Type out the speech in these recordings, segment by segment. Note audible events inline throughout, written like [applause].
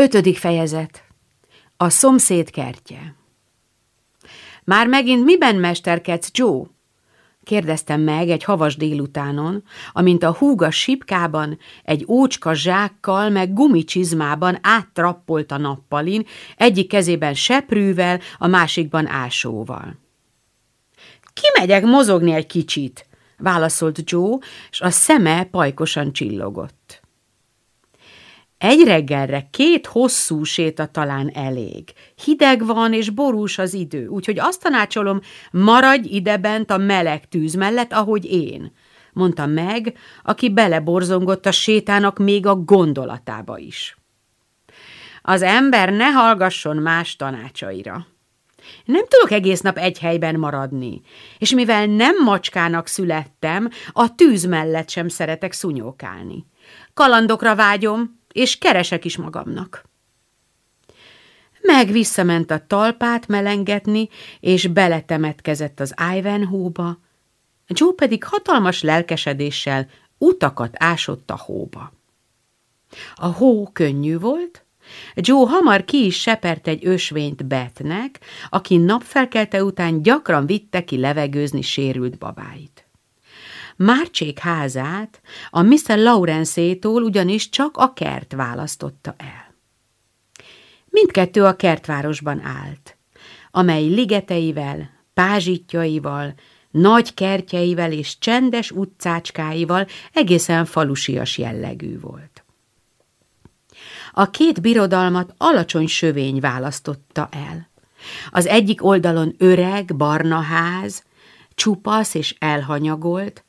Ötödik fejezet. A szomszéd kertje. Már megint miben mesterkedsz, Joe? Kérdeztem meg egy havas délutánon, amint a húga sipkában, egy ócska zsákkal meg gumicsizmában áttrappolt a nappalin, egyik kezében seprűvel, a másikban ásóval. Kimegyek mozogni egy kicsit, válaszolt Joe, és a szeme pajkosan csillogott. Egy reggelre két hosszú séta talán elég. Hideg van és borús az idő, úgyhogy azt tanácsolom, maradj idebent a meleg tűz mellett, ahogy én, mondta meg, aki beleborzongott a sétának még a gondolatába is. Az ember ne hallgasson más tanácsaira. Nem tudok egész nap egy helyben maradni, és mivel nem macskának születtem, a tűz mellett sem szeretek szunyókálni. Kalandokra vágyom, és keresek is magamnak. Meg visszament a talpát melengetni, és beletemetkezett az Ivanhoe-ba, Joe pedig hatalmas lelkesedéssel utakat ásott a hóba. A hó könnyű volt, Joe hamar ki is sepert egy ösvényt Betnek, aki napfelkelte után gyakran vitte ki levegőzni sérült babáit. Márcsék házát a Mr. Lawrence-tól ugyanis csak a kert választotta el. Mindkettő a kertvárosban állt, amely ligeteivel, pázsitjaival, nagy kertjeivel és csendes utcácskáival egészen falusias jellegű volt. A két birodalmat alacsony sövény választotta el. Az egyik oldalon öreg, barna ház, csupasz és elhanyagolt,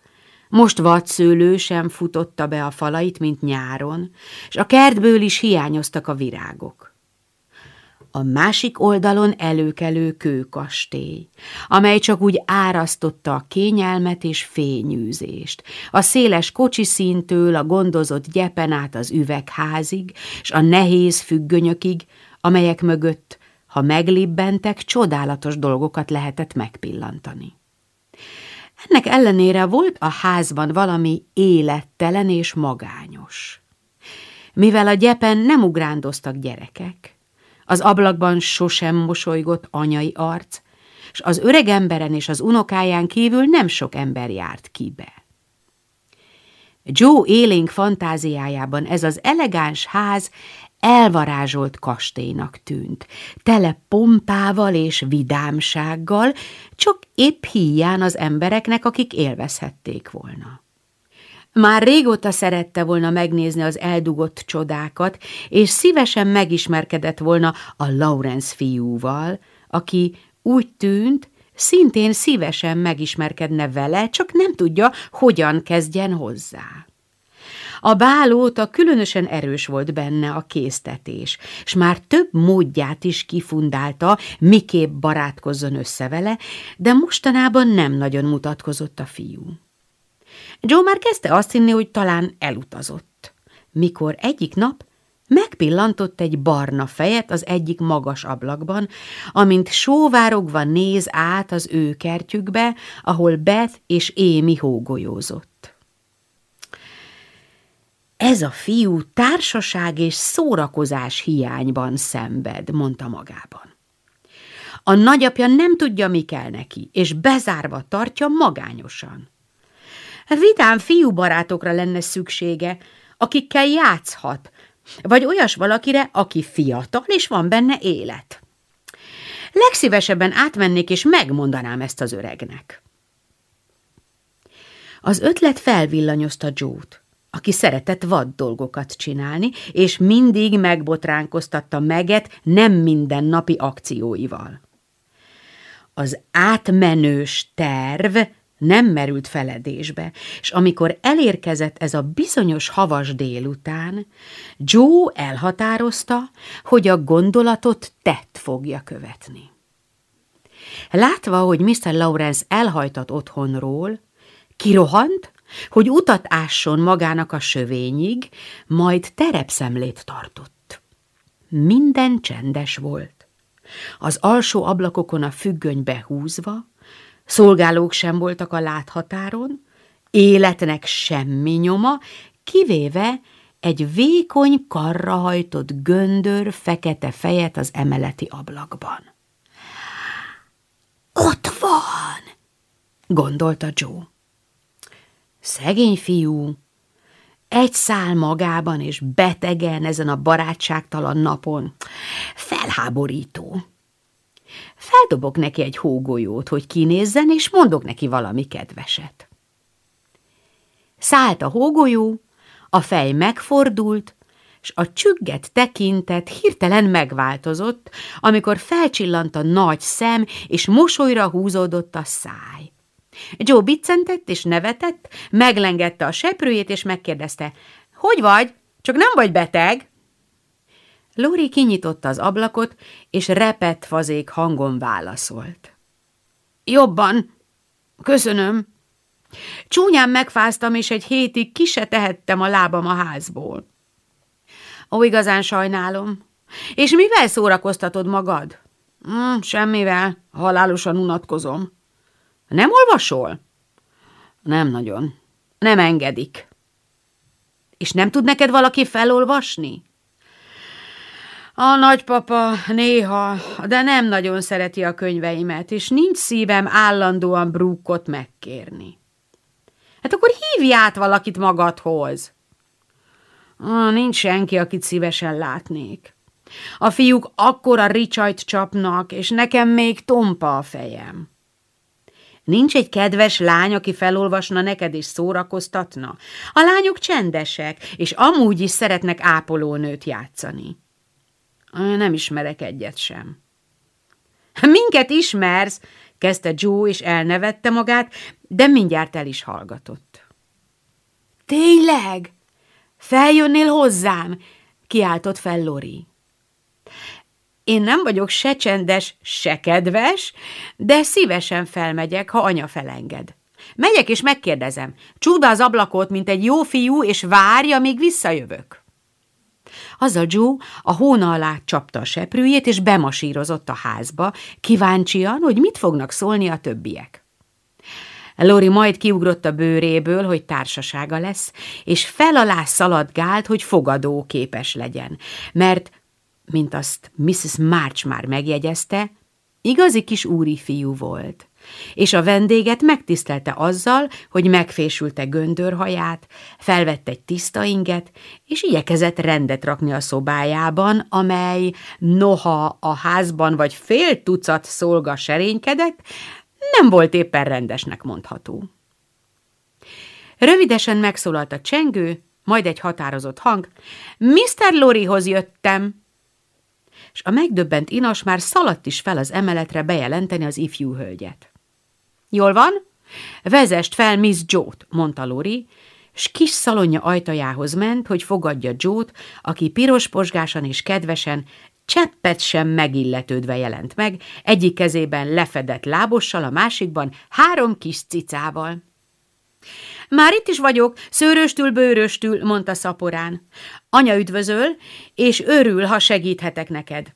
most vadszőlő sem futotta be a falait, mint nyáron, és a kertből is hiányoztak a virágok. A másik oldalon előkelő kőkastély, amely csak úgy árasztotta a kényelmet és fényűzést, a széles kocsiszíntől a gondozott gyepen át az üvegházig, és a nehéz függönyökig, amelyek mögött, ha meglibbentek, csodálatos dolgokat lehetett megpillantani. Ennek ellenére volt a házban valami élettelen és magányos. Mivel a gyepen nem ugrándoztak gyerekek, az ablakban sosem mosolygott anyai arc, és az öreg emberen és az unokáján kívül nem sok ember járt kibe. Joe élénk fantáziájában ez az elegáns ház elvarázsolt kastélynak tűnt, tele pompával és vidámsággal, csak épp híján az embereknek, akik élvezhették volna. Már régóta szerette volna megnézni az eldugott csodákat, és szívesen megismerkedett volna a Lawrence fiúval, aki úgy tűnt, szintén szívesen megismerkedne vele, csak nem tudja, hogyan kezdjen hozzá. A bálóta különösen erős volt benne a késztetés, és már több módját is kifundálta, miképp barátkozzon össze vele, de mostanában nem nagyon mutatkozott a fiú. Joe már kezdte azt hinni, hogy talán elutazott, mikor egyik nap megpillantott egy barna fejet az egyik magas ablakban, amint sóvárogva néz át az ő kertjükbe, ahol Beth és Émi hógolyózott. Ez a fiú társaság és szórakozás hiányban szenved, mondta magában. A nagyapja nem tudja, mi kell neki, és bezárva tartja magányosan. Vidám fiúbarátokra lenne szüksége, akikkel játszhat, vagy olyas valakire, aki fiatal, és van benne élet. Legszívesebben átmennék, és megmondanám ezt az öregnek. Az ötlet felvillanyozta Jót aki szeretett vad dolgokat csinálni, és mindig megbotránkoztatta meget nem mindennapi akcióival. Az átmenős terv nem merült feledésbe, és amikor elérkezett ez a bizonyos havas délután, Joe elhatározta, hogy a gondolatot tett fogja követni. Látva, hogy Mr. Lawrence elhajtott otthonról, kirohant, hogy utat ásson magának a sövényig, majd terepszemlét tartott. Minden csendes volt. Az alsó ablakokon a függöny behúzva, szolgálók sem voltak a láthatáron, életnek semmi nyoma, kivéve egy vékony karra hajtott göndör fekete fejet az emeleti ablakban. Ott van, gondolta Joe. Szegény fiú, egy szál magában és betegen ezen a barátságtalan napon. Felháborító. Feldobok neki egy hógolyót, hogy kinézzen, és mondok neki valami kedveset. Szállt a hógolyó, a fej megfordult, és a csügget tekintet hirtelen megváltozott, amikor felcsillant a nagy szem, és mosolyra húzódott a száj. Joe biccentett és nevetett, meglengette a seprőjét, és megkérdezte, hogy vagy? Csak nem vagy beteg? Lori kinyitotta az ablakot, és repett fazék hangon válaszolt. Jobban. Köszönöm. Csúnyán megfáztam, és egy hétig ki tehettem a lábam a házból. Ó, igazán sajnálom. És mivel szórakoztatod magad? Mm, semmivel, halálosan unatkozom. Nem olvasol? Nem nagyon. Nem engedik. És nem tud neked valaki felolvasni? A nagypapa néha, de nem nagyon szereti a könyveimet, és nincs szívem állandóan brúkot megkérni. Hát akkor hívj át valakit magadhoz. Nincs senki, akit szívesen látnék. A fiúk akkora ricsajt csapnak, és nekem még tompa a fejem. Nincs egy kedves lány, aki felolvasna neked és szórakoztatna? A lányok csendesek, és amúgy is szeretnek ápolónőt játszani. Nem ismerek egyet sem. Minket ismersz, kezdte Joe, és elnevette magát, de mindjárt el is hallgatott. Tényleg? Feljönnél hozzám? kiáltott fel Lori. Én nem vagyok se csendes, se kedves, de szívesen felmegyek, ha anya felenged. Megyek és megkérdezem, csúd az ablakot, mint egy jó fiú, és várja, míg visszajövök. Azzal Joe a hóna alá csapta a seprűjét, és bemasírozott a házba, kíváncsian, hogy mit fognak szólni a többiek. Lori majd kiugrott a bőréből, hogy társasága lesz, és fel alá szaladgált, hogy fogadó képes legyen, mert mint azt Mrs. March már megjegyezte, igazi kis úri fiú volt, és a vendéget megtisztelte azzal, hogy megfésülte göndörhaját, felvette egy tiszta inget, és igyekezett rendet rakni a szobájában, amely, noha a házban vagy fél tucat szolga serénykedett, nem volt éppen rendesnek mondható. Rövidesen megszólalt a csengő, majd egy határozott hang. Mr. Lorihoz jöttem, és a megdöbbent inas már szaladt is fel az emeletre bejelenteni az ifjú hölgyet. Jól van? Vezest fel Miss Joe-t, mondta Lori, s kis szalonja ajtajához ment, hogy fogadja Joe-t, aki piros posgásan és kedvesen, cseppet sem megilletődve jelent meg, egyik kezében lefedett lábossal, a másikban három kis cicával. Már itt is vagyok, szőröstül, bőröstül, mondta szaporán. Anya üdvözöl, és örül, ha segíthetek neked.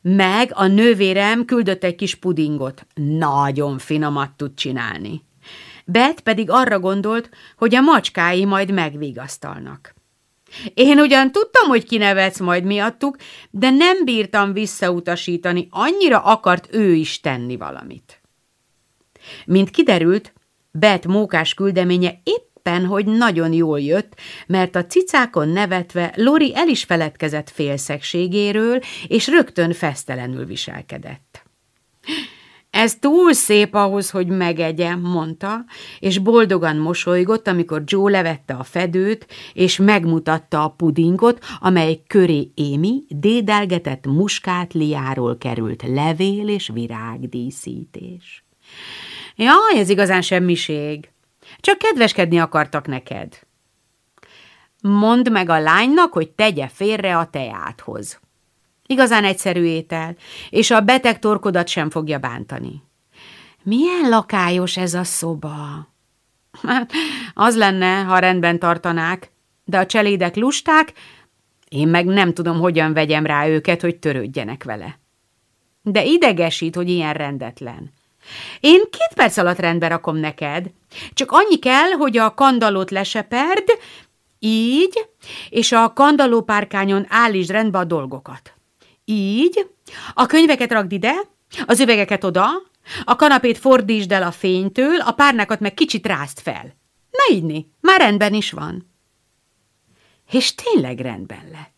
Meg a nővérem küldött egy kis pudingot. Nagyon finomat tud csinálni. Bet pedig arra gondolt, hogy a macskái majd megvigasztalnak. Én ugyan tudtam, hogy kinevetsz majd miattuk, de nem bírtam visszautasítani, annyira akart ő is tenni valamit. Mint kiderült, Bet mókás küldeménye éppen, hogy nagyon jól jött, mert a cicákon nevetve Lori el is feledkezett félszegségéről, és rögtön fesztelenül viselkedett. Ez túl szép ahhoz, hogy megegye, mondta, és boldogan mosolygott, amikor Joe levette a fedőt, és megmutatta a pudingot, amely köré Émi dédelgetett muskátliáról került levél és virágdíszítés. Jaj, ez igazán semmiség. Csak kedveskedni akartak neked. Mondd meg a lánynak, hogy tegye félre a teáthoz. Igazán egyszerű étel, és a beteg torkodat sem fogja bántani. Milyen lakályos ez a szoba? Hát, az lenne, ha rendben tartanák, de a cselédek lusták, én meg nem tudom, hogyan vegyem rá őket, hogy törődjenek vele. De idegesít, hogy ilyen rendetlen. Én két perc alatt rendbe rakom neked. Csak annyi kell, hogy a kandalót leseperd, Így, és a kandallópárkányon állítsd rendbe a dolgokat. Így, a könyveket rakd ide, az üvegeket oda, a kanapét fordítsd el a fénytől, a párnákat meg kicsit rázt fel. Ne inni, már rendben is van. És tényleg rendben lett.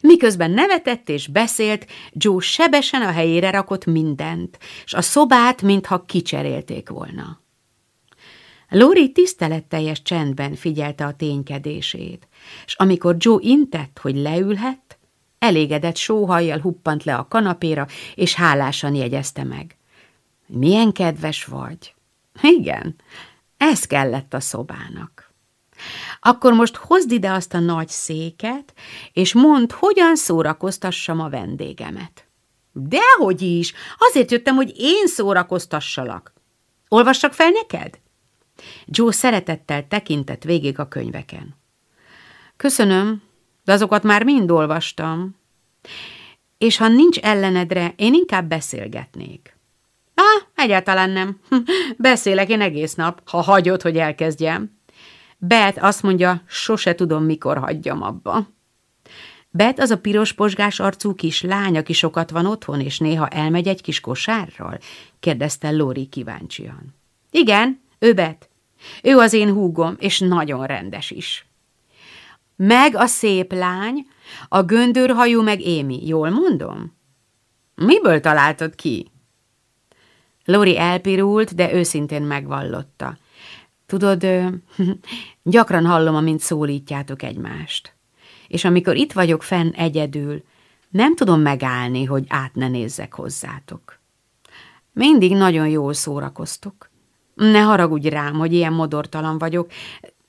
Miközben nevetett és beszélt, Joe sebesen a helyére rakott mindent, és a szobát, mintha kicserélték volna. Lori tiszteletteljes csendben figyelte a ténykedését, és amikor Joe intett, hogy leülhet, elégedett sóhajjal huppant le a kanapéra, és hálásan jegyezte meg. Milyen kedves vagy. Igen, ez kellett a szobának. Akkor most hozd ide azt a nagy széket, és mondd, hogyan szórakoztassam a vendégemet. Dehogy is, azért jöttem, hogy én szórakoztassalak. Olvassak fel neked? Joe szeretettel tekintett végig a könyveken. Köszönöm, de azokat már mind olvastam. És ha nincs ellenedre, én inkább beszélgetnék. Á, egyáltalán nem. [laughs] Beszélek én egész nap, ha hagyod, hogy elkezdjem. Bet azt mondja, sose tudom, mikor hagyjam abba. Bet az a piros posgás arcú kis lány, aki sokat van otthon, és néha elmegy egy kis kosárral? kérdezte Lori kíváncsian. Igen, ő Bet. Ő az én húgom, és nagyon rendes is. Meg a szép lány, a göndörhajú meg Émi, jól mondom? Miből találtad ki? Lori elpirult, de őszintén megvallotta. Tudod, [laughs] gyakran hallom, amint szólítjátok egymást. És amikor itt vagyok fenn egyedül, nem tudom megállni, hogy át ne nézzek hozzátok. Mindig nagyon jól szórakoztok. Ne haragudj rám, hogy ilyen modortalan vagyok,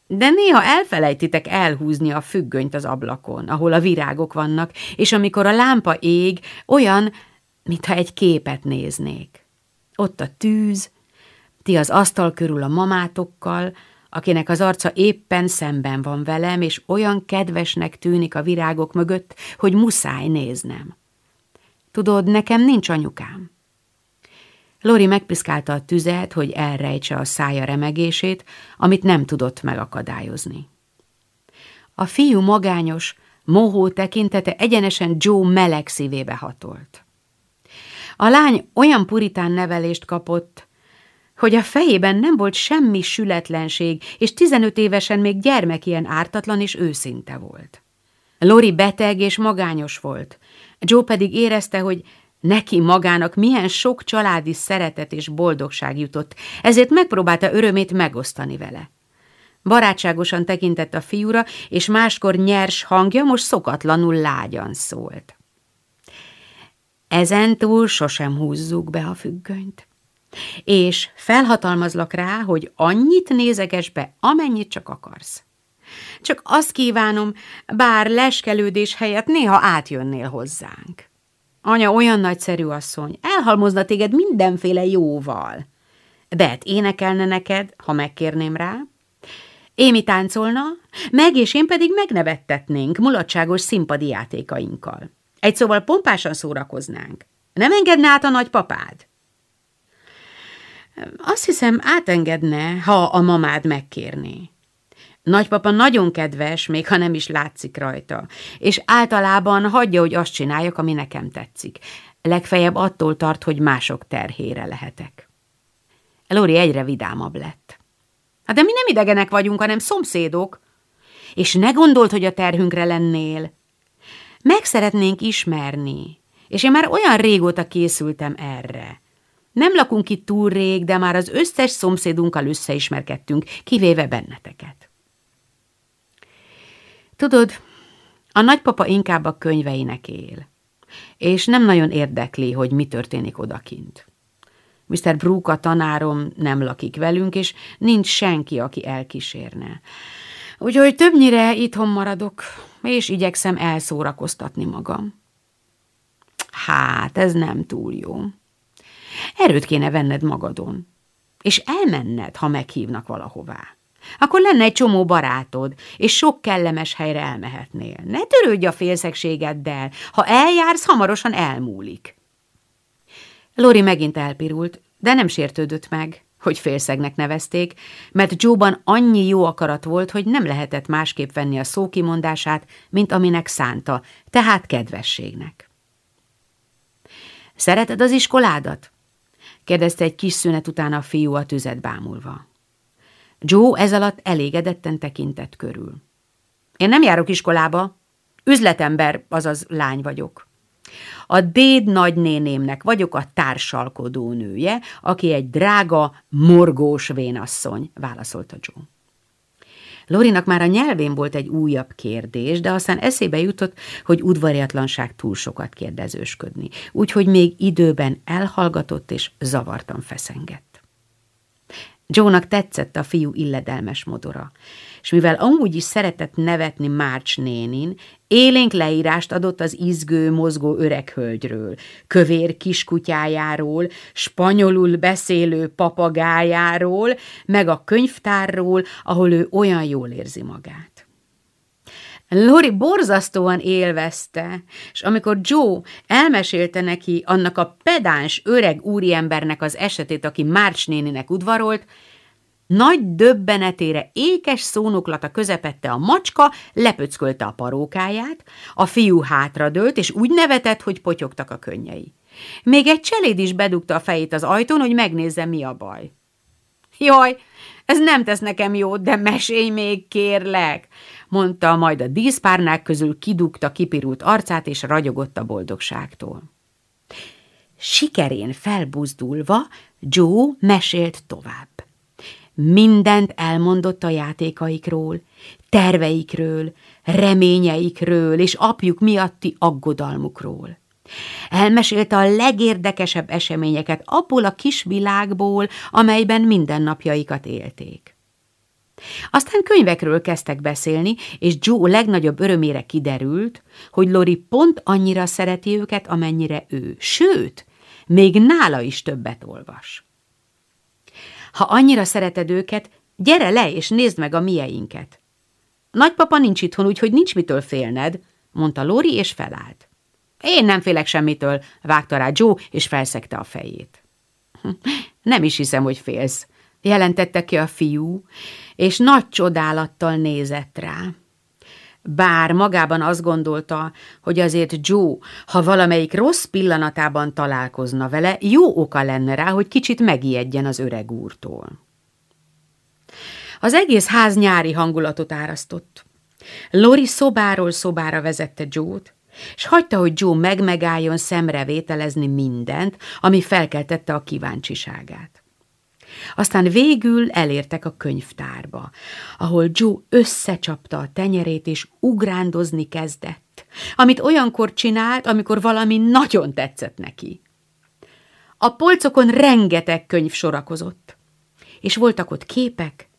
de néha elfelejtitek elhúzni a függönyt az ablakon, ahol a virágok vannak, és amikor a lámpa ég, olyan, mintha egy képet néznék. Ott a tűz, ti az asztal körül a mamátokkal, akinek az arca éppen szemben van velem, és olyan kedvesnek tűnik a virágok mögött, hogy muszáj néznem. Tudod, nekem nincs anyukám. Lori megpiszkálta a tüzet, hogy elrejtse a szája remegését, amit nem tudott megakadályozni. A fiú magányos, mohó tekintete egyenesen Joe meleg szívébe hatolt. A lány olyan puritán nevelést kapott, hogy a fejében nem volt semmi sületlenség, és 15 évesen még gyermek ilyen ártatlan és őszinte volt. Lori beteg és magányos volt, Joe pedig érezte, hogy Neki magának milyen sok családi szeretet és boldogság jutott, ezért megpróbálta örömét megosztani vele. Barátságosan tekintett a fiúra, és máskor nyers hangja most szokatlanul lágyan szólt. Ezentúl sosem húzzuk be a függönyt. És felhatalmazlak rá, hogy annyit nézeges be, amennyit csak akarsz. Csak azt kívánom, bár leskelődés helyett néha átjönnél hozzánk. Anya olyan nagyszerű asszony, elhalmozna téged mindenféle jóval. Bet énekelne neked, ha megkérném rá. Émi táncolna, meg és én pedig megnevettetnénk mulatságos színpadi játékainkkal. Egy szóval pompásan szórakoznánk. Nem engedne át a nagypapád? Azt hiszem, átengedne, ha a mamád megkérné. Nagypapa nagyon kedves, még ha nem is látszik rajta, és általában hagyja, hogy azt csináljak, ami nekem tetszik. Legfeljebb attól tart, hogy mások terhére lehetek. Lori egyre vidámabb lett. Hát de mi nem idegenek vagyunk, hanem szomszédok. És ne gondolt, hogy a terhünkre lennél. Meg szeretnénk ismerni, és én már olyan régóta készültem erre. Nem lakunk itt túl rég, de már az összes szomszédunkkal összeismerkedtünk, kivéve benneteket. Tudod, a nagypapa inkább a könyveinek él, és nem nagyon érdekli, hogy mi történik odakint. Mr. Brooke a tanárom nem lakik velünk, és nincs senki, aki elkísérne. Úgyhogy többnyire itthon maradok, és igyekszem elszórakoztatni magam. Hát, ez nem túl jó. Erőt kéne venned magadon, és elmenned, ha meghívnak valahová. Akkor lenne egy csomó barátod, és sok kellemes helyre elmehetnél. Ne törődj a félszegségeddel, ha eljársz, hamarosan elmúlik. Lori megint elpirult, de nem sértődött meg. hogy félszegnek nevezték, mert Joe-ban annyi jó akarat volt, hogy nem lehetett másképp venni a szókimondását, mint aminek szánta, tehát kedvességnek. Szereted az iskoládat? Kérdezte egy kis szünet után a fiú a tüzet bámulva. Joe ez alatt elégedetten tekintett körül. Én nem járok iskolába, üzletember, azaz lány vagyok. A déd nagynénémnek vagyok a társalkodó nője, aki egy drága, morgós vénasszony, válaszolta Joe. Lorinak már a nyelvén volt egy újabb kérdés, de aztán eszébe jutott, hogy udvariatlanság túl sokat kérdezősködni, úgyhogy még időben elhallgatott és zavartan feszengett. Joe-nak tetszett a fiú illedelmes modora, és mivel amúgy is szeretett nevetni March nénin, élénk leírást adott az izgő, mozgó öreg hölgyről, kövér kiskutyájáról, spanyolul beszélő papagájáról, meg a könyvtárról, ahol ő olyan jól érzi magát. Lori borzasztóan élvezte, és amikor Joe elmesélte neki annak a pedáns öreg úriembernek az esetét, aki March néninek udvarolt, nagy döbbenetére ékes szónoklata közepette a macska, lepöckölte a parókáját, a fiú hátradőlt, és úgy nevetett, hogy potyogtak a könnyei. Még egy cseléd is bedugta a fejét az ajtón, hogy megnézze, mi a baj. Jaj, ez nem tesz nekem jót, de mesélj még, kérlek, mondta, majd a díszpárnák közül kidugta kipirult arcát, és ragyogott a boldogságtól. Sikerén felbuzdulva, Joe mesélt tovább. Mindent elmondott a játékaikról, terveikről, reményeikről és apjuk miatti aggodalmukról. Elmesélte a legérdekesebb eseményeket abból a kis világból, amelyben mindennapjaikat élték. Aztán könyvekről kezdtek beszélni, és Joe legnagyobb örömére kiderült, hogy Lori pont annyira szereti őket, amennyire ő, sőt, még nála is többet olvas. Ha annyira szereted őket, gyere le és nézd meg a mieinket. Nagypapa nincs itthon, úgyhogy nincs mitől félned, mondta Lori, és felállt. Én nem félek semmitől, vágta rá Joe, és felszegte a fejét. [laughs] Nem is hiszem, hogy félsz, jelentette ki a fiú, és nagy csodálattal nézett rá. Bár magában azt gondolta, hogy azért Joe, ha valamelyik rossz pillanatában találkozna vele, jó oka lenne rá, hogy kicsit megijedjen az öreg úrtól. Az egész ház nyári hangulatot árasztott. Lori szobáról szobára vezette Joe-t, és hagyta, hogy Joe megmegálljon szemre vételezni mindent, ami felkeltette a kíváncsiságát. Aztán végül elértek a könyvtárba, ahol Joe összecsapta a tenyerét, és ugrándozni kezdett, amit olyankor csinált, amikor valami nagyon tetszett neki. A polcokon rengeteg könyv sorakozott, és voltak ott képek,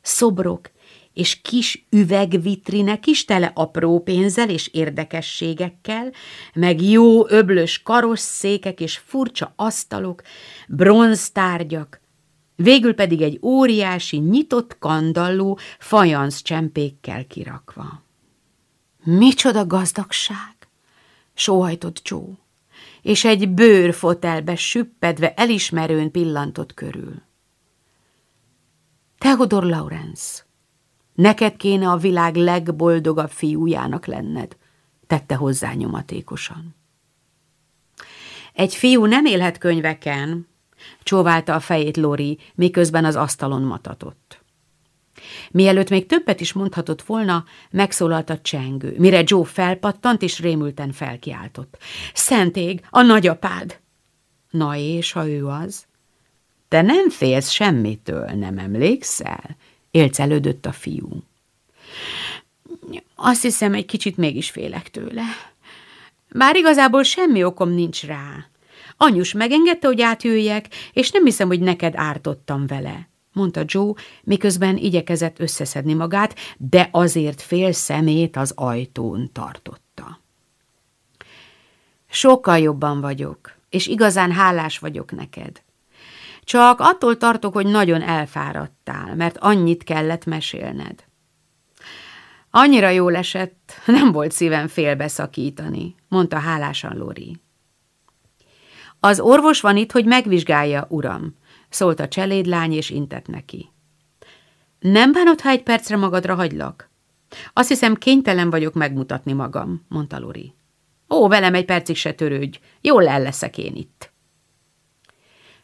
szobrok, és kis üvegvitrinek is tele apró pénzzel és érdekességekkel, meg jó öblös karosszékek és furcsa asztalok, bronztárgyak, végül pedig egy óriási, nyitott kandalló fajansz csempékkel kirakva. Micsoda gazdagság! sóhajtott Joe, és egy bőrfotelbe süppedve elismerőn pillantott körül. Theodor Lawrence, neked kéne a világ legboldogabb fiújának lenned, tette hozzá nyomatékosan. Egy fiú nem élhet könyveken, Csóválta a fejét Lori, miközben az asztalon matatott. Mielőtt még többet is mondhatott volna, megszólalt a csengő, mire Joe felpattant és rémülten felkiáltott. Szentég, a nagyapád! Na és, ha ő az? Te nem félsz semmitől, nem emlékszel? Élcelődött a fiú. Azt hiszem, egy kicsit mégis félek tőle. Bár igazából semmi okom nincs rá. Anyus megengedte, hogy átjöjjek, és nem hiszem, hogy neked ártottam vele, mondta Joe, miközben igyekezett összeszedni magát, de azért fél szemét az ajtón tartotta. Sokkal jobban vagyok, és igazán hálás vagyok neked. Csak attól tartok, hogy nagyon elfáradtál, mert annyit kellett mesélned. Annyira jól esett, [laughs] nem volt szívem félbeszakítani, mondta hálásan Lori. Az orvos van itt, hogy megvizsgálja, uram, szólt a cselédlány, és intett neki. Nem bánod, ha egy percre magadra hagylak? Azt hiszem, kénytelen vagyok megmutatni magam, mondta Lori. Ó, velem egy percig se törődj, jól el leszek én itt.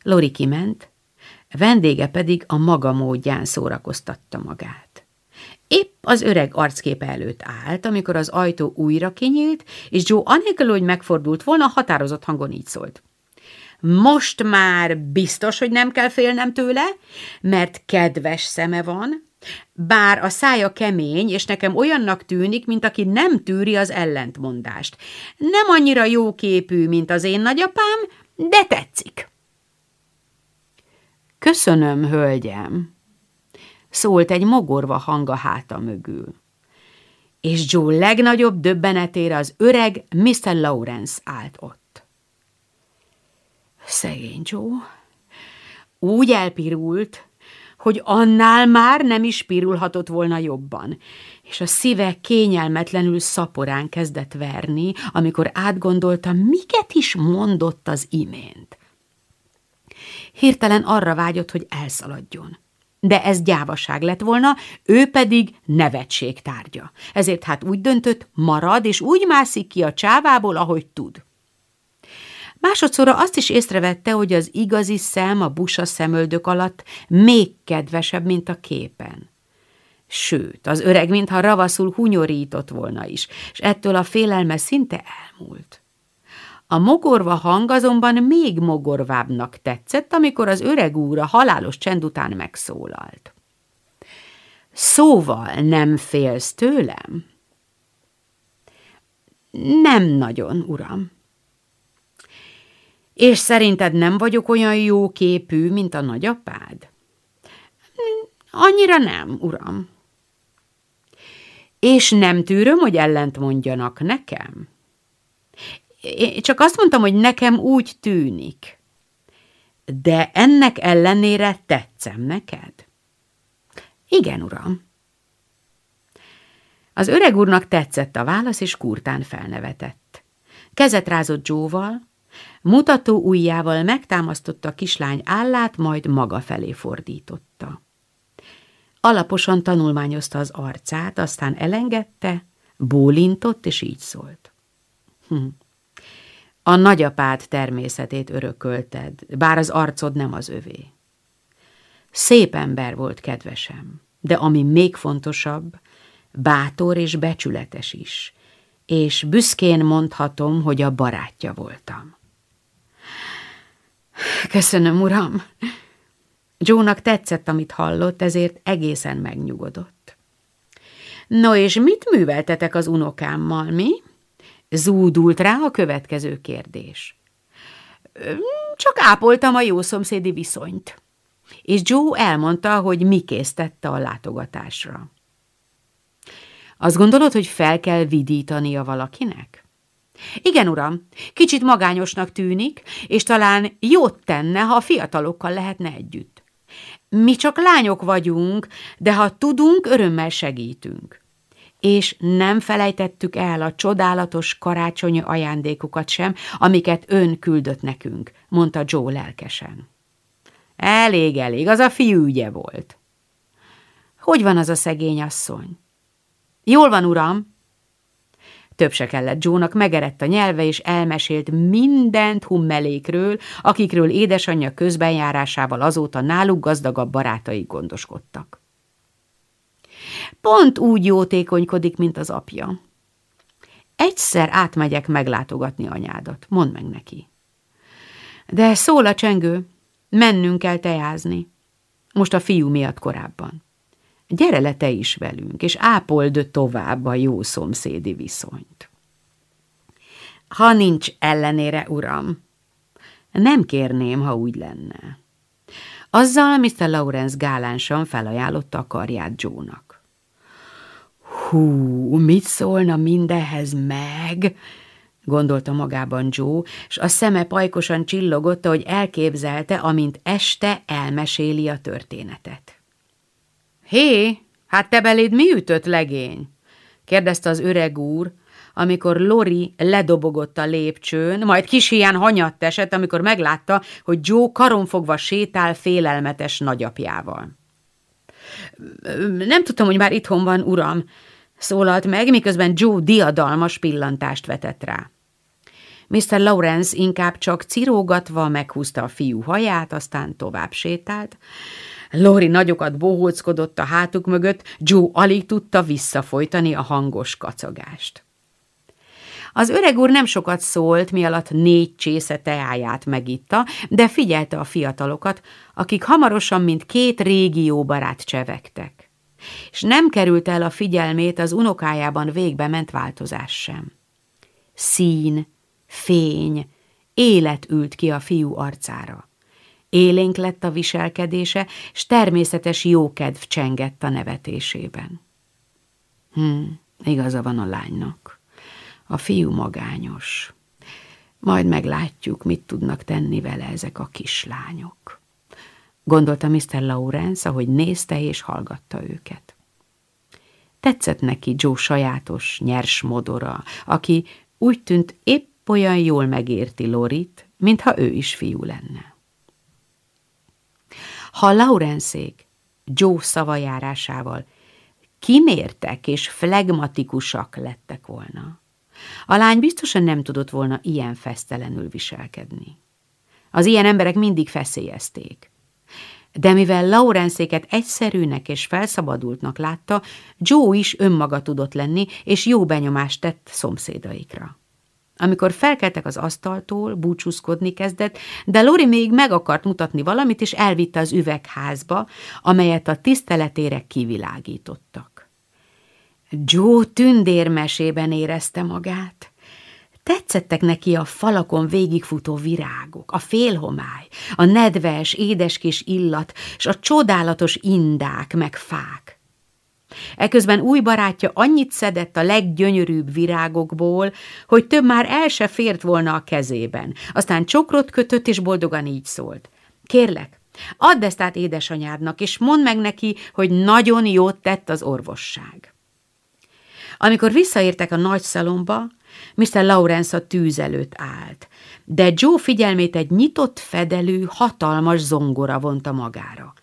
Lori kiment, vendége pedig a maga módján szórakoztatta magát. Épp az öreg arcképe előtt állt, amikor az ajtó újra kinyílt, és Joe anélkül, hogy megfordult volna, határozott hangon így szólt. Most már biztos, hogy nem kell félnem tőle, mert kedves szeme van, bár a szája kemény, és nekem olyannak tűnik, mint aki nem tűri az ellentmondást. Nem annyira jóképű, mint az én nagyapám, de tetszik. Köszönöm, hölgyem, szólt egy mogorva hang a háta mögül. És Joe legnagyobb döbbenetére az öreg Mr. Lawrence állt ott. Szegény Joe úgy elpirult, hogy annál már nem is pirulhatott volna jobban, és a szíve kényelmetlenül szaporán kezdett verni, amikor átgondolta, miket is mondott az imént. Hirtelen arra vágyott, hogy elszaladjon. De ez gyávaság lett volna, ő pedig nevetség tárgya. Ezért hát úgy döntött, marad, és úgy mászik ki a csávából, ahogy tud. Másodszorra azt is észrevette, hogy az igazi szem a busa szemöldök alatt még kedvesebb, mint a képen. Sőt, az öreg mintha ravaszul hunyorított volna is, és ettől a félelme szinte elmúlt. A mogorva hang azonban még mogorvábbnak tetszett, amikor az öreg úr a halálos csend után megszólalt. Szóval nem félsz tőlem? Nem nagyon, uram. És szerinted nem vagyok olyan jó képű, mint a nagyapád? Annyira nem, uram. És nem tűröm, hogy ellent mondjanak nekem? Én csak azt mondtam, hogy nekem úgy tűnik. De ennek ellenére tetszem neked? Igen, uram. Az öreg úrnak tetszett a válasz, és kurtán felnevetett. Kezet rázott Jóval, mutató ujjával megtámasztotta a kislány állát, majd maga felé fordította. Alaposan tanulmányozta az arcát, aztán elengedte, bólintott, és így szólt. Hm. A nagyapád természetét örökölted, bár az arcod nem az övé. Szép ember volt, kedvesem, de ami még fontosabb, bátor és becsületes is, és büszkén mondhatom, hogy a barátja voltam. Köszönöm, uram! Jónak tetszett, amit hallott, ezért egészen megnyugodott. No, és mit műveltetek az unokámmal, mi? Zúdult rá a következő kérdés. Csak ápoltam a jó viszonyt. És Joe elmondta, hogy mi késztette a látogatásra. Azt gondolod, hogy fel kell vidítania valakinek? Igen, uram, kicsit magányosnak tűnik, és talán jót tenne, ha a fiatalokkal lehetne együtt. Mi csak lányok vagyunk, de ha tudunk, örömmel segítünk és nem felejtettük el a csodálatos karácsonyi ajándékokat sem, amiket ön küldött nekünk, mondta Joe lelkesen. Elég, elég, az a fiú ügye volt. Hogy van az a szegény asszony? Jól van, uram. Több se kellett Jónak, megerett a nyelve, és elmesélt mindent hummelékről, akikről édesanyja közbenjárásával azóta náluk gazdagabb barátai gondoskodtak. Pont úgy jótékonykodik, mint az apja. Egyszer átmegyek meglátogatni anyádat, mondd meg neki. De szól a csengő, mennünk kell tejázni. Most a fiú miatt korábban. Gyere le te is velünk, és ápold tovább a jó szomszédi viszonyt. Ha nincs ellenére, uram, nem kérném, ha úgy lenne. Azzal Mr. Lawrence gálánsan felajánlotta a karját Jónak. Hú, mit szólna mindenhez meg? gondolta magában Joe, és a szeme pajkosan csillogott, hogy elképzelte, amint este elmeséli a történetet. Hé, hát te beléd mi ütött legény? kérdezte az öreg úr, amikor Lori ledobogott a lépcsőn, majd kis hián hanyatt esett, amikor meglátta, hogy Joe karonfogva sétál félelmetes nagyapjával. Nem tudtam, hogy már itthon van, uram, szólalt meg, miközben Joe diadalmas pillantást vetett rá. Mr. Lawrence inkább csak cirógatva meghúzta a fiú haját, aztán tovább sétált. Lori nagyokat bohóckodott a hátuk mögött, Joe alig tudta visszafolytani a hangos kacagást. Az öreg úr nem sokat szólt, mi alatt négy csésze teáját megitta, de figyelte a fiatalokat, akik hamarosan, mint két régió barát csevegtek. És nem került el a figyelmét az unokájában végbe ment változás sem. Szín, fény, élet ült ki a fiú arcára. Élénk lett a viselkedése, s természetes jókedv csengett a nevetésében. Hm, igaza van a lánynak. A fiú magányos. Majd meglátjuk, mit tudnak tenni vele ezek a kislányok. Gondolta Mr. Lawrence, ahogy nézte és hallgatta őket. Tetszett neki Joe sajátos, nyers modora, aki úgy tűnt épp olyan jól megérti Lorit, mintha ő is fiú lenne. Ha Laurenszék Joe szavajárásával kimértek és flegmatikusak lettek volna, a lány biztosan nem tudott volna ilyen fesztelenül viselkedni. Az ilyen emberek mindig feszélyezték. De mivel Laurenszéket egyszerűnek és felszabadultnak látta, Joe is önmaga tudott lenni, és jó benyomást tett szomszédaikra. Amikor felkeltek az asztaltól, búcsúzkodni kezdett, de Lori még meg akart mutatni valamit, és elvitte az üvegházba, amelyet a tiszteletére kivilágítottak. Joe tündérmesében érezte magát. Tetszettek neki a falakon végigfutó virágok, a félhomály, a nedves, édeskés illat, és a csodálatos indák meg fák. Eközben új barátja annyit szedett a leggyönyörűbb virágokból, hogy több már el se fért volna a kezében. Aztán csokrot kötött, és boldogan így szólt. Kérlek, add ezt át édesanyádnak, és mondd meg neki, hogy nagyon jót tett az orvosság. Amikor visszaértek a nagy szalomba, Mr. Lawrence a tűz előtt állt, de Joe figyelmét egy nyitott fedelű, hatalmas zongora vonta magára.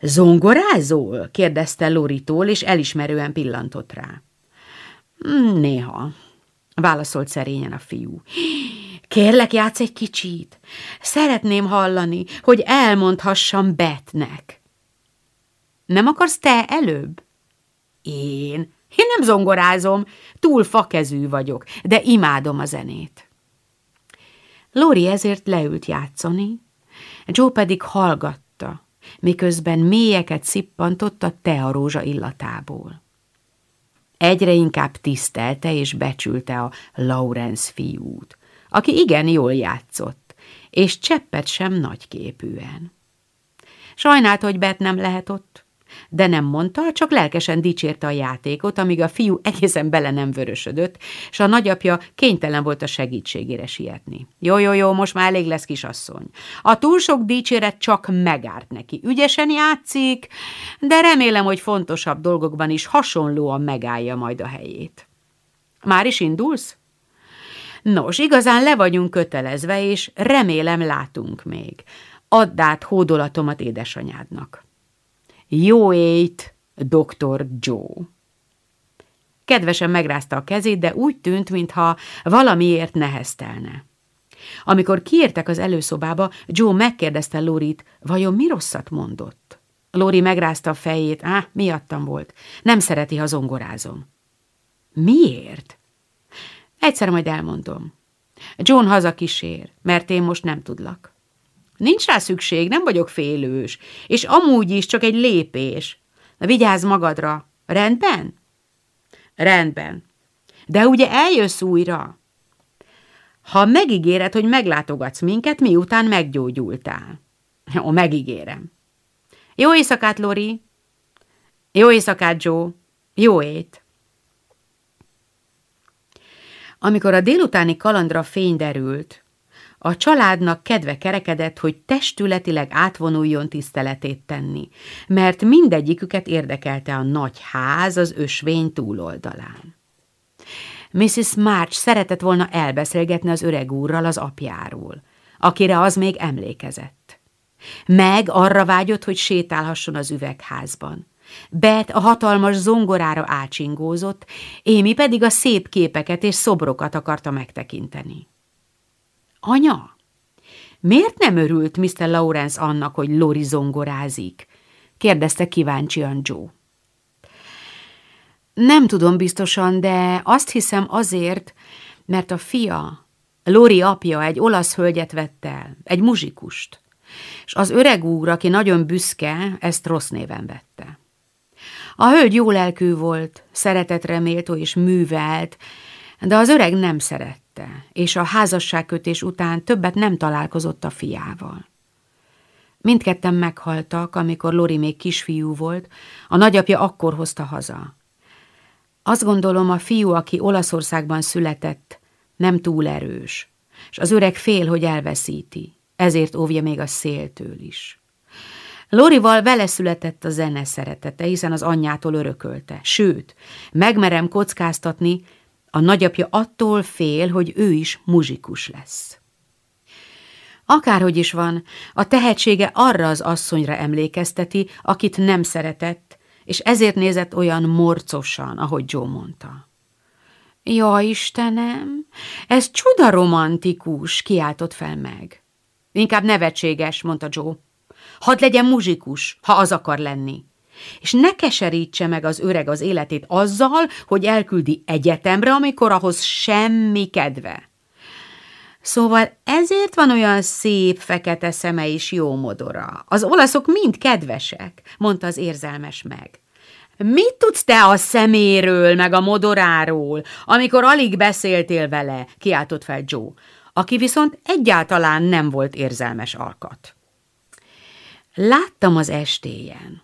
Zongorázol? kérdezte Loritól, és elismerően pillantott rá. Hmm, néha, válaszolt szerényen a fiú. Kérlek, játsz egy kicsit. Szeretném hallani, hogy elmondhassam Betnek. Nem akarsz te előbb? Én? Én nem zongorázom, túl fakezű vagyok, de imádom a zenét. Lori ezért leült játszani, Joe pedig hallgat miközben mélyeket szippantott a tearózsa illatából. Egyre inkább tisztelte és becsülte a Lawrence fiút, aki igen jól játszott, és cseppet sem nagyképűen. Sajnált, hogy Bet nem lehet ott, de nem mondta, csak lelkesen dicsérte a játékot, amíg a fiú egészen bele nem vörösödött, és a nagyapja kénytelen volt a segítségére sietni. Jó, jó, jó, most már elég lesz, kisasszony. A túl sok dicséret csak megárt neki. Ügyesen játszik, de remélem, hogy fontosabb dolgokban is hasonlóan megállja majd a helyét. Már is indulsz? Nos, igazán le vagyunk kötelezve, és remélem látunk még. Add át hódolatomat édesanyádnak. Jó éjt, doktor Joe! Kedvesen megrázta a kezét, de úgy tűnt, mintha valamiért neheztelne. Amikor kiértek az előszobába, Joe megkérdezte Lorit, vajon mi rosszat mondott? Lori megrázta a fejét, á, miattam volt. Nem szereti, ha zongorázom. Miért? Egyszer majd elmondom. John haza kísér, mert én most nem tudlak. Nincs rá szükség, nem vagyok félős, és amúgy is csak egy lépés. Vigyázz magadra. Rendben? Rendben. De ugye eljössz újra? Ha megígéred, hogy meglátogatsz minket, miután meggyógyultál. Ó, megígérem. Jó éjszakát, Lori! Jó éjszakát, Joe! Jó ét! Amikor a délutáni kalandra fény derült, a családnak kedve kerekedett, hogy testületileg átvonuljon tiszteletét tenni, mert mindegyiküket érdekelte a nagy ház az ösvény túloldalán. Mrs. March szeretett volna elbeszélgetni az öreg úrral az apjáról, akire az még emlékezett. Meg arra vágyott, hogy sétálhasson az üvegházban. Bet a hatalmas zongorára ácsingózott, Émi pedig a szép képeket és szobrokat akarta megtekinteni. Anya, miért nem örült Mr. Lawrence annak, hogy Lori zongorázik? kérdezte kíváncsian Joe. Nem tudom biztosan, de azt hiszem azért, mert a fia, Lori apja egy olasz hölgyet vett el, egy muzsikust, és az öreg úr, aki nagyon büszke, ezt rossz néven vette. A hölgy jó lelkű volt, szeretetre méltó és művelt, de az öreg nem szerette, és a házasságkötés után többet nem találkozott a fiával. Mindketten meghaltak, amikor Lori még kisfiú volt, a nagyapja akkor hozta haza. Azt gondolom, a fiú, aki Olaszországban született, nem túl erős, és az öreg fél, hogy elveszíti, ezért óvja még a széltől is. Lorival vele született a zene szeretete, hiszen az anyjától örökölte. Sőt, megmerem kockáztatni, a nagyapja attól fél, hogy ő is muzsikus lesz. Akárhogy is van, a tehetsége arra az asszonyra emlékezteti, akit nem szeretett, és ezért nézett olyan morcosan, ahogy Joe mondta. Ja, Istenem, ez csuda romantikus, kiáltott fel meg. Inkább nevetséges, mondta Joe. Hadd legyen muzsikus, ha az akar lenni. És ne keserítse meg az öreg az életét azzal, hogy elküldi egyetemre, amikor ahhoz semmi kedve. Szóval ezért van olyan szép fekete szeme és jó modora. Az olaszok mind kedvesek, mondta az érzelmes meg. Mit tudsz te a szeméről, meg a modoráról, amikor alig beszéltél vele, kiáltott fel Joe, aki viszont egyáltalán nem volt érzelmes alkat. Láttam az estéjen,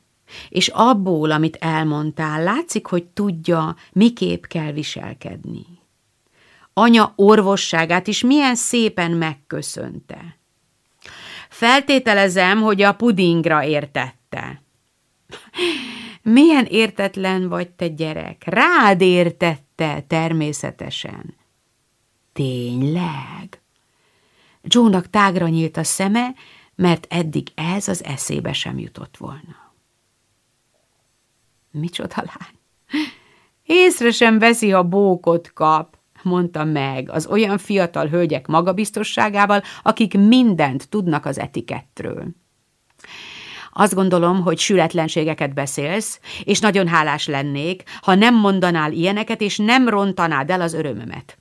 és abból, amit elmondtál, látszik, hogy tudja, miképp kell viselkedni. Anya orvosságát is milyen szépen megköszönte. Feltételezem, hogy a pudingra értette. [laughs] Milyen értetlen vagy te gyerek, rád értette természetesen. Tényleg? Joe-nak tágra nyílt a szeme, mert eddig ez az eszébe sem jutott volna. Micsoda lány! Észre sem veszi, ha bókot kap, mondta meg az olyan fiatal hölgyek magabiztosságával, akik mindent tudnak az etikettről. Azt gondolom, hogy sületlenségeket beszélsz, és nagyon hálás lennék, ha nem mondanál ilyeneket, és nem rontanád el az örömömet.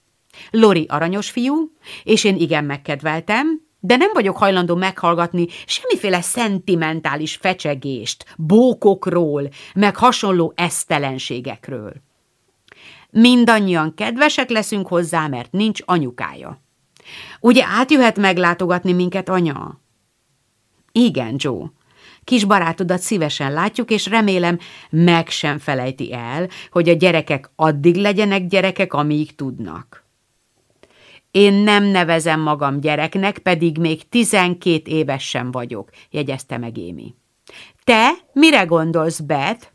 Lori aranyos fiú, és én igen megkedveltem, de nem vagyok hajlandó meghallgatni semmiféle szentimentális fecsegést, bókokról, meg hasonló esztelenségekről. Mindannyian kedvesek leszünk hozzá, mert nincs anyukája. Ugye átjöhet meglátogatni minket anya? Igen, Joe. Kis barátodat szívesen látjuk, és remélem meg sem felejti el, hogy a gyerekek addig legyenek gyerekek, amíg tudnak. Én nem nevezem magam gyereknek, pedig még tizenkét éves sem vagyok, jegyezte meg Émi. Te mire gondolsz, Bet?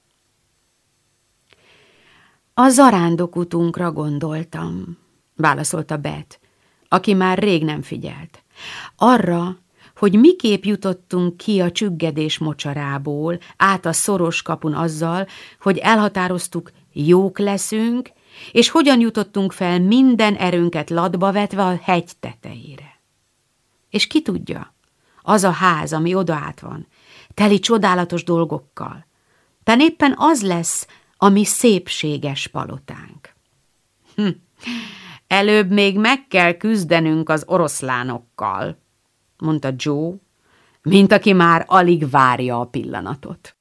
A zarándokutunkra gondoltam, válaszolta Bet, aki már rég nem figyelt. Arra, hogy miképp jutottunk ki a csüggedés mocsarából, át a szoros kapun azzal, hogy elhatároztuk, jók leszünk, és hogyan jutottunk fel minden erőnket ladba vetve a hegy tetejére. És ki tudja, az a ház, ami odaát van, teli csodálatos dolgokkal, te éppen az lesz, ami szépséges palotánk. Hm. Előbb még meg kell küzdenünk az oroszlánokkal, mondta Joe, mint aki már alig várja a pillanatot.